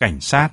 cảnh sát.